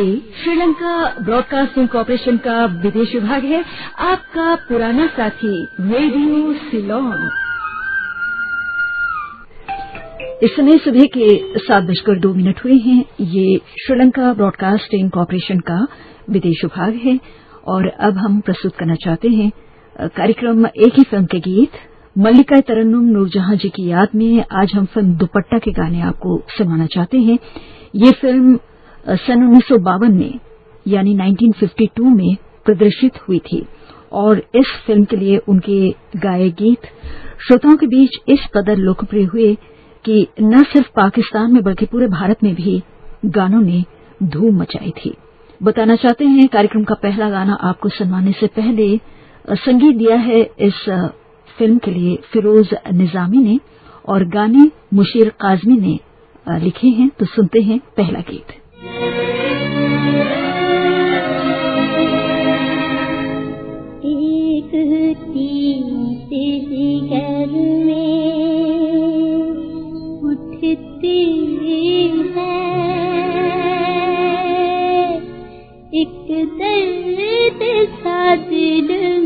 ये Sri Lanka broadcasting corporation का विदेश विभाग है। आपका पुराना साथी, रेडियो सिलोन। इस समय सुबह के सात बजकर दो मिनट हुए हैं। ये श्रीलंका ब्रॉडकास्टिंग कॉरपोरेशन का विदेश विभाग है और अब हम प्रस्तुत करना चाहते हैं कार्यक्रम एक ही फ़िल्म के गीत, मल्लिका तरन्नुम नूरजहां जी की याद में आज हम फ़िल्म दुपट्टा के गाने आपको सुनाना चाहते हैं। ये फ़िल्म सन उन्नीस सौ बावन में, यानी 1952 में प्रदर्शित हुई थी। और इस फ़िल्म के लिए उनके गाए गीत श्रोताओं के बीच इस कदर लोकप्रिय हुए कि न सिर्फ़ पाकिस्तान में बल्कि पूरे भारत में भी गानों ने धूम मचाई थी। बताना चाहते हैं, कार्यक्रम का पहला गाना आपको सुनवाने से पहले संगीत दिया है इस फ़िल्म के लिए फिरोज निजामी ने और गाने मुशीर काजमी ने लिखे हैं। तो सुनते हैं पहला गीत। एक दर्द सा दिल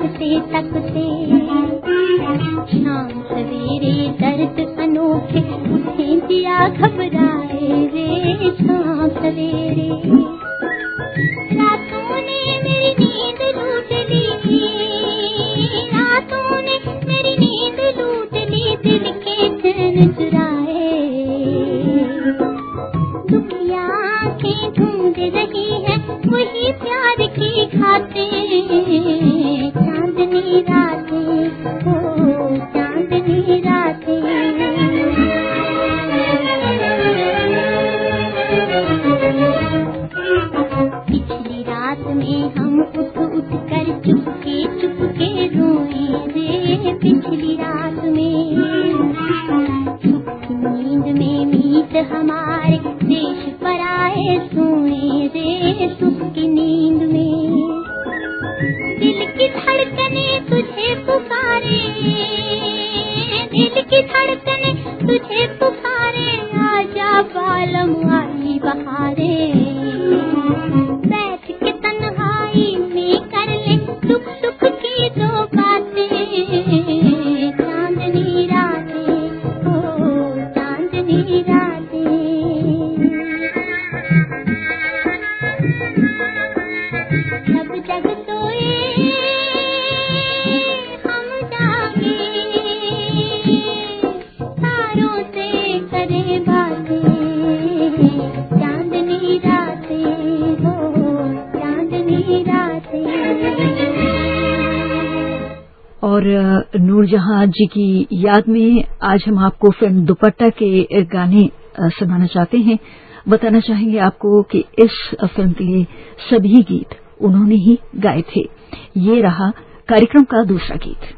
तकते तकते हमारे देश पर आए सोने। और नूरजहां जी की याद में आज हम आपको फ़िल्म दुपट्टा के गाने सुनाना चाहते हैं। बताना चाहेंगे आपको कि इस फ़िल्म के लिए सभी गीत उन्होंने ही गाए थे। ये रहा कार्यक्रम का दूसरा गीत।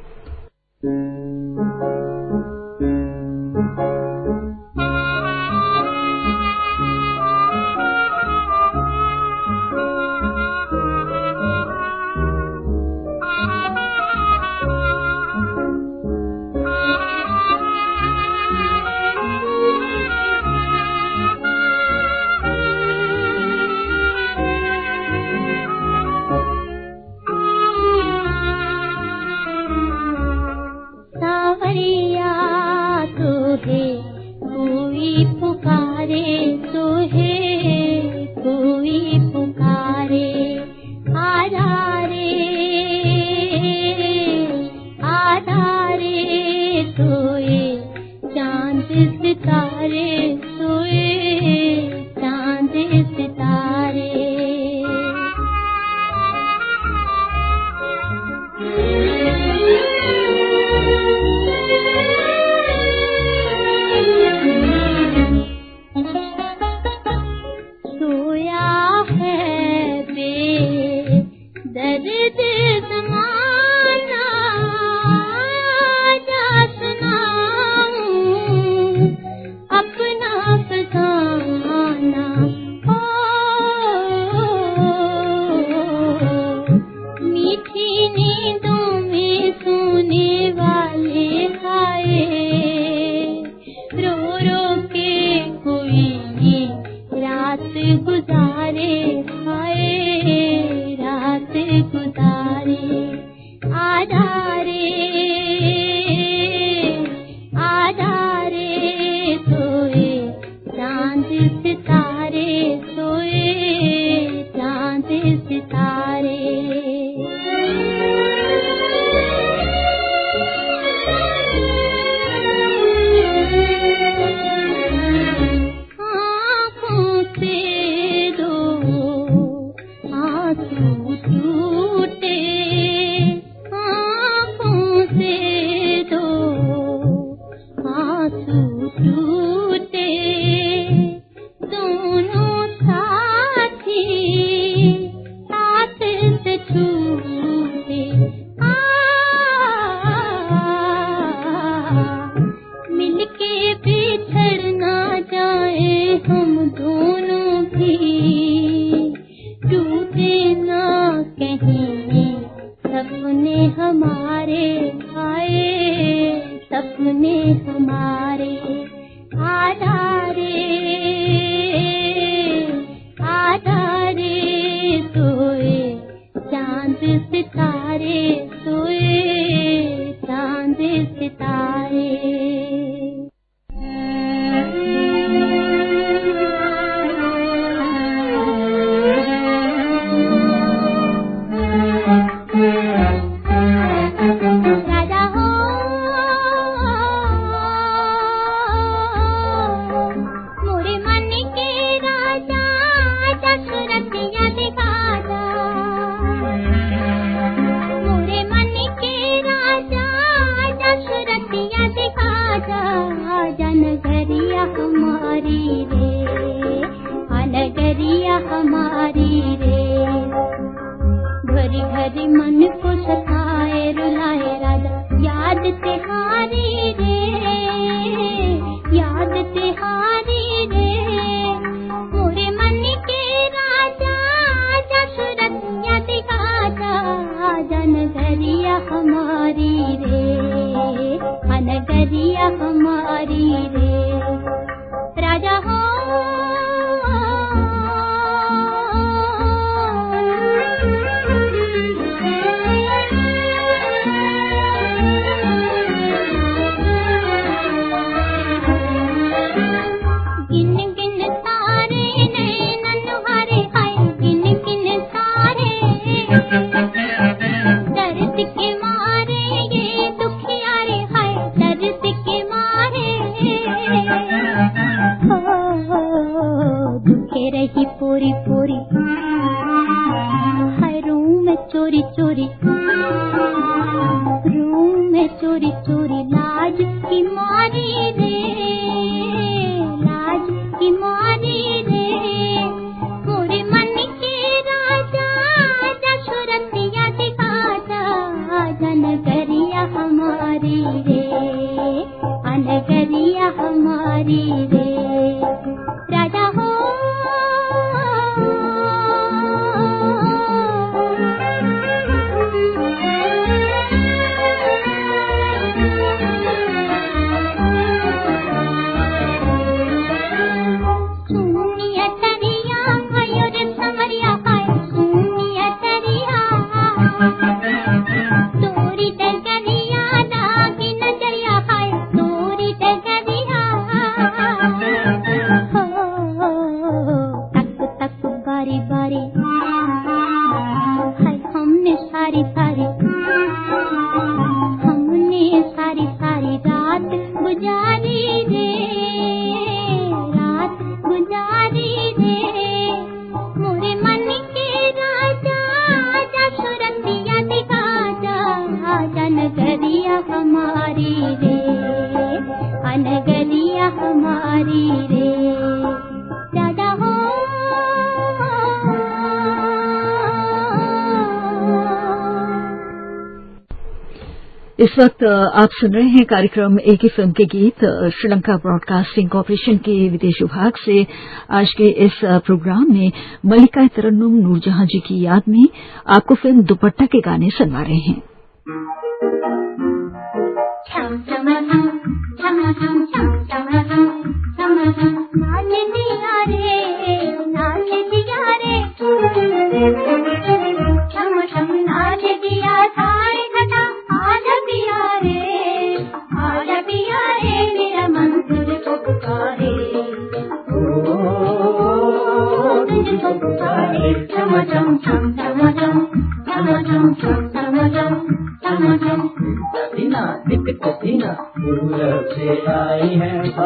हमारी रे अनगरिया हमारी रे। इस वक्त आप सुन रहे हैं कार्यक्रम एक ही फ़िल्म के गीत श्रीलंका ब्रॉडकास्टिंग कॉरपोरेशन के विदेश विभाग से आज के इस प्रोग्राम में मल्लिका तरन्नुम नूरजहां जी की याद में आपको फ़िल्म दुपट्टा के गाने सुनवा रहे हैं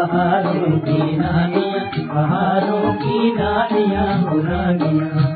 पहाड़ों की रानिया पहाड़ों की रानिया बुरा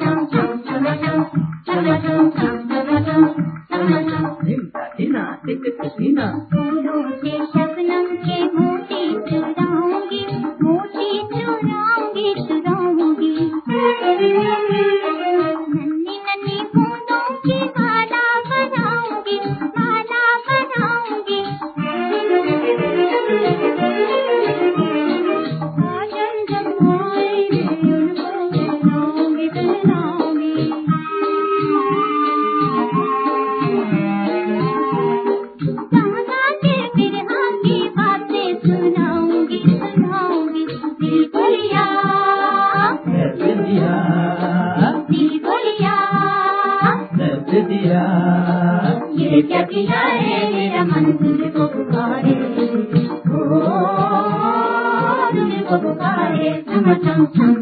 बोलिया। दिया बोलिया। दिया ये क्या किया है मेरा मन तुझको पुकारे? ओ तुझको पुकारे चम चम चम चम चम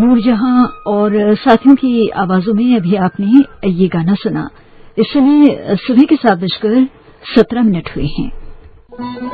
नूरजहां और साथियों की आवाजों में अभी आपने ये गाना सुना। इस समय सुबह के सात बजकर सत्रह मिनट हुए हैं।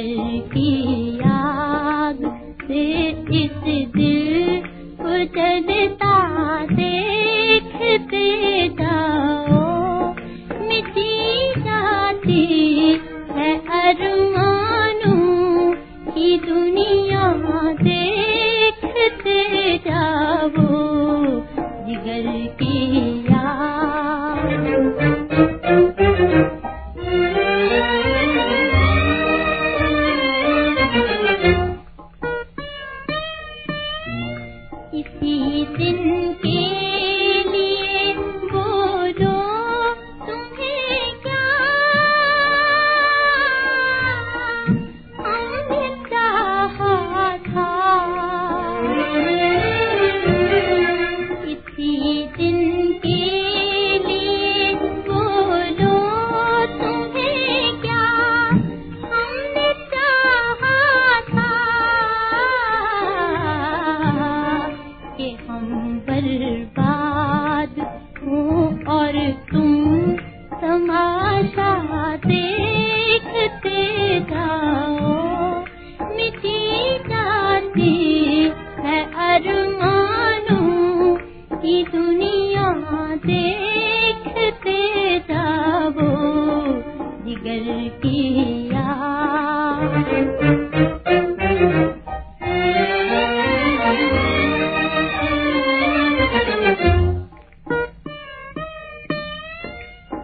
el.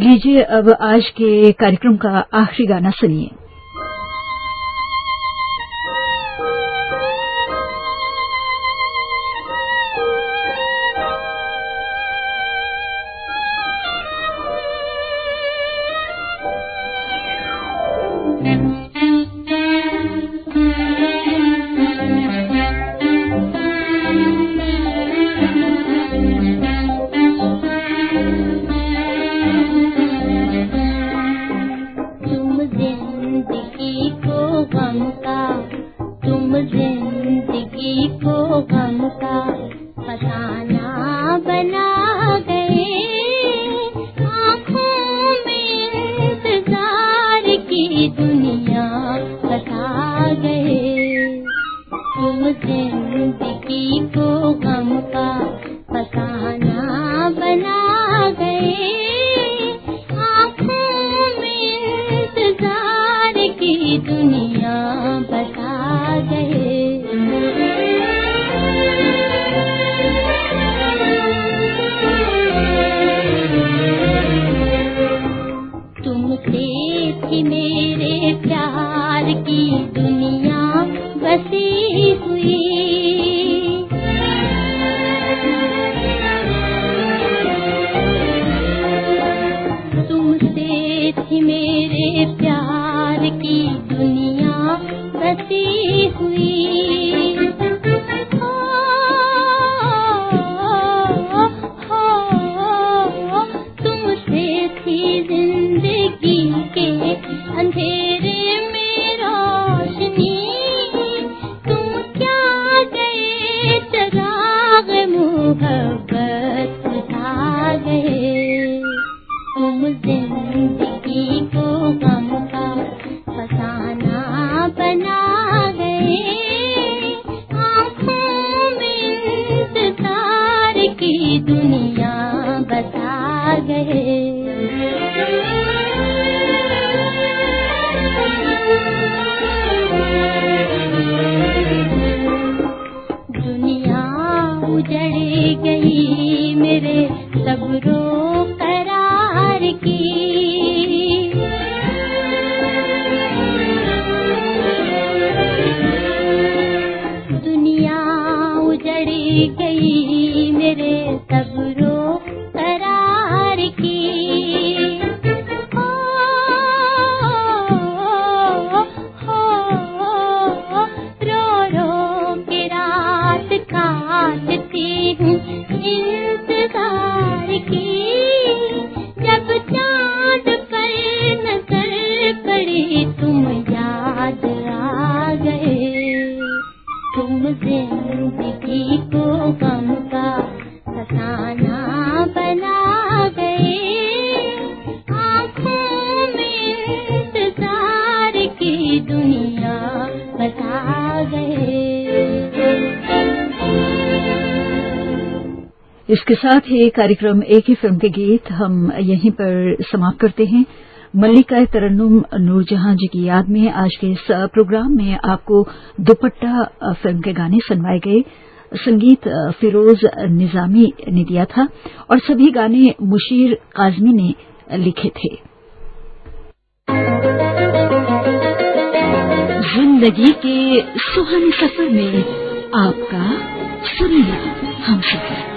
लीजिए अब आज के कार्यक्रम का आखिरी गाना सुनिए। looking. इसके साथ ही कार्यक्रम, एक ही फ़िल्म के गीत हम यहीं पर समाप्त करते हैं। मल्लिका तरन्नुम नूरजहां जी की याद में आज के इस प्रोग्राम में आपको दुपट्टा फ़िल्म के गाने सुनवाए गए। संगीत फिरोज निजामी ने दिया था और सभी गाने मुशीर काजमी ने लिखे थे। ज़िंदगी के सुहाने सफ़र में आपका सुनिया हम सफ़र